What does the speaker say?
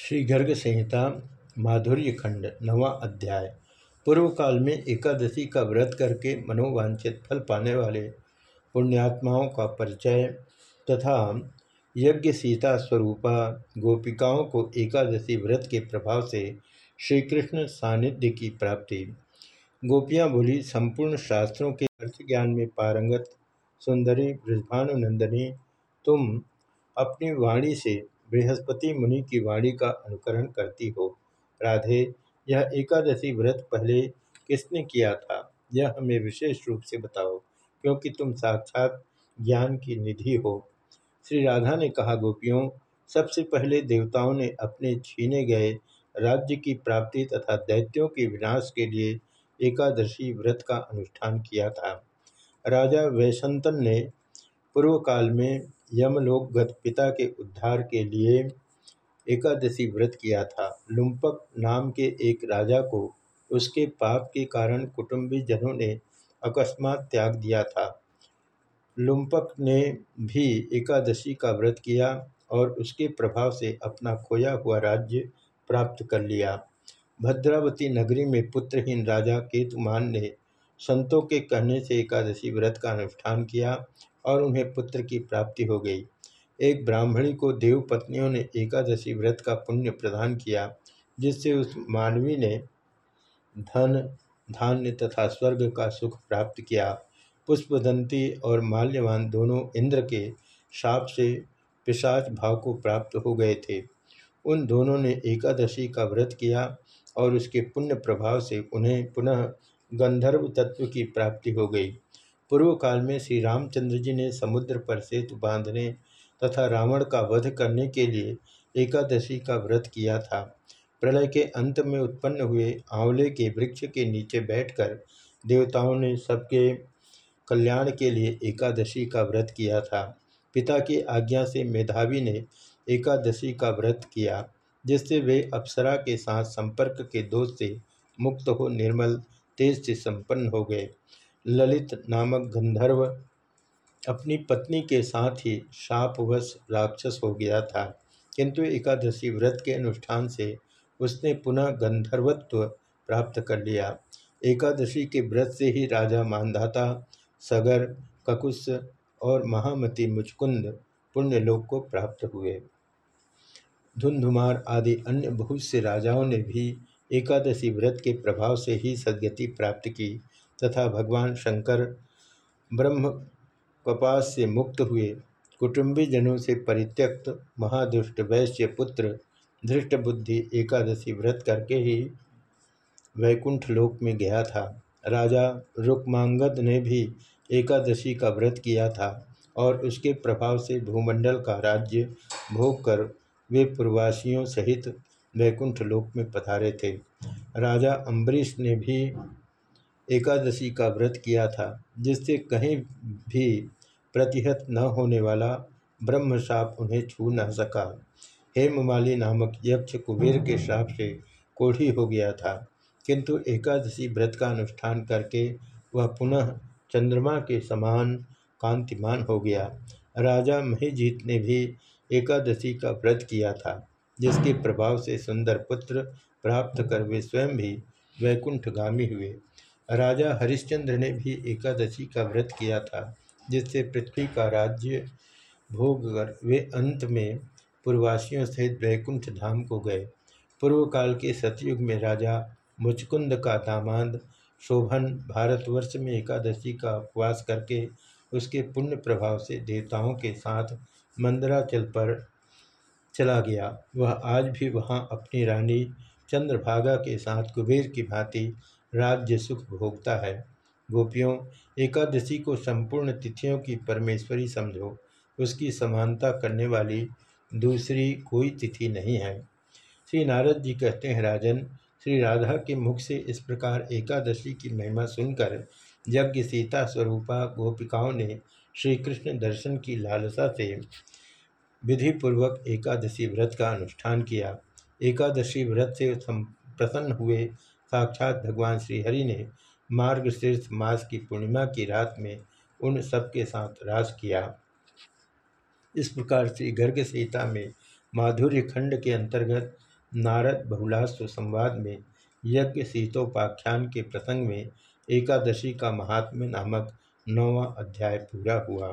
श्री गर्ग संहिता माधुर्य खंड नवा अध्याय। पूर्व काल में एकादशी का व्रत करके मनोवांछित फल पाने वाले पुण्यात्माओं का परिचय तथा यज्ञ सीता स्वरूपा गोपिकाओं को एकादशी व्रत के प्रभाव से श्री कृष्ण सानिध्य की प्राप्ति। गोपियाँ बोली, संपूर्ण शास्त्रों के अर्थ ज्ञान में पारंगत, सुंदरी ब्रजभानुनंदनी तुम अपनी वाणी से बृहस्पति मुनि की वाणी का अनुकरण करती हो। राधे, यह एकादशी व्रत पहले किसने किया था? यह हमें विशेष रूप से बताओ, क्योंकि तुम साक्षात ज्ञान की निधि हो। श्री राधा ने कहा, गोपियों, सबसे पहले देवताओं ने अपने छीने गए राज्य की प्राप्ति तथा दैत्यों के विनाश के लिए एकादशी व्रत का अनुष्ठान किया था। राजा वैशंतन ने पूर्व काल में यमलोकगत पिता के उद्धार के लिए एकादशी व्रत किया था। लुम्पक नाम के एक राजा को उसके पाप के कारण कुटुंबी जनों ने अकस्मात त्याग दिया था। लुम्पक ने भी एकादशी का व्रत किया और उसके प्रभाव से अपना खोया हुआ राज्य प्राप्त कर लिया। भद्रावती नगरी में पुत्रहीन राजा केतुमान ने संतों के कहने से एकादशी व्रत का अनुष्ठान किया और उन्हें पुत्र की प्राप्ति हो गई। एक ब्राह्मणी को देव पत्नियों ने एकादशी व्रत का पुण्य प्रदान किया, जिससे उस मानवी ने धन, धान्य तथा स्वर्ग का सुख प्राप्त किया। पुष्पदंती और माल्यवान दोनों इंद्र के शाप से पिशाच भाव को प्राप्त हो गए थे। उन दोनों ने एकादशी का व्रत किया और उसके पुण्य प्रभाव से उन्हें पुनः गंधर्व तत्व की प्राप्ति हो गई। पूर्व काल में श्री रामचंद्र जी ने समुद्र पर सेतु बांधने तथा रावण का वध करने के लिए एकादशी का व्रत किया था। प्रलय के अंत में उत्पन्न हुए आंवले के वृक्ष के नीचे बैठकर देवताओं ने सबके कल्याण के लिए एकादशी का व्रत किया था। पिता की आज्ञा से मेधावी ने एकादशी का व्रत किया, जिससे वे अप्सरा के साथ संपर्क के दोष से मुक्त हो निर्मल, तेज से संपन्न हो गए। ललित नामक गंधर्व अपनी पत्नी के साथ ही शापवश राक्षस हो गया था। किंतु एकादशी व्रत के अनुष्ठान से उसने पुनः गंधर्वत्व प्राप्त कर लिया। एकादशी के व्रत से ही राजा मानधाता, सगर, ककुश और महामती मुचकुंद पुण्यलोक को प्राप्त हुए। धुंधुमार आदि अन्य बहुत से राजाओं ने भी एकादशी व्रत के प्रभाव से ही सदगति प्राप्त की। तथा भगवान शंकर ब्रह्म कपास से मुक्त हुए। कुटुंबी जनों से परित्यक्त महादुष्ट वैश्य पुत्र धृष्ट बुद्धि एकादशी व्रत करके ही वैकुंठ लोक में गया था। राजा रुक्मांगद ने भी एकादशी का व्रत किया था और उसके प्रभाव से भूमंडल का राज्य भोग कर वे पूर्वासियों सहित वैकुंठ लोक में पधारे थे। राजा अम्बरीश ने भी एकादशी का व्रत किया था, जिससे कहीं भी प्रतिहत न होने वाला ब्रह्मशाप उन्हें छू न सका। हेममाली नामक यक्ष कुबेर के श्राप से कोढ़ी हो गया था, किंतु एकादशी व्रत का अनुष्ठान करके वह पुनः चंद्रमा के समान कांतिमान हो गया। राजा महिजीत ने भी एकादशी का व्रत किया था, जिसके प्रभाव से सुंदर पुत्र प्राप्त कर वे स्वयं भी वैकुंठगामी हुए। राजा हरिश्चंद्र ने भी एकादशी का व्रत किया था, जिससे पृथ्वी का राज्य भोग कर वे अंत में पूर्वासियों सहित वैकुंठ धाम को गए। पूर्व काल के सतयुग में राजा मुचकुंद का दामाद शोभन भारतवर्ष में एकादशी का उपवास करके उसके पुण्य प्रभाव से देवताओं के साथ मंदराचल पर चला गया। वह आज भी वहाँ अपनी रानी चंद्रभागा के साथ कुबेर की भांति राज्य सुख भोगता है। गोपियों, एकादशी को संपूर्ण तिथियों की परमेश्वरी समझो। उसकी समानता करने वाली दूसरी कोई तिथि नहीं है। श्री नारद जी कहते हैं, राजन, श्री राधा के मुख से इस प्रकार एकादशी की महिमा सुनकर यज्ञ सीता स्वरूपा गोपिकाओं ने श्री कृष्ण दर्शन की लालसा से विधिपूर्वक एकादशी व्रत का अनुष्ठान किया। एकादशी व्रत से, प्रसन्न हुए साक्षात भगवान श्रीहरि ने मार्ग शीर्ष मास की पूर्णिमा की रात में उन सबके साथ राज किया। इस प्रकार से गर्ग सीता में माधुर्य खंड के अंतर्गत नारद बहुलास्व संवाद में यज्ञ सीतोपाख्यान के प्रसंग में एकादशी का महात्म्य नामक नौवा अध्याय पूरा हुआ।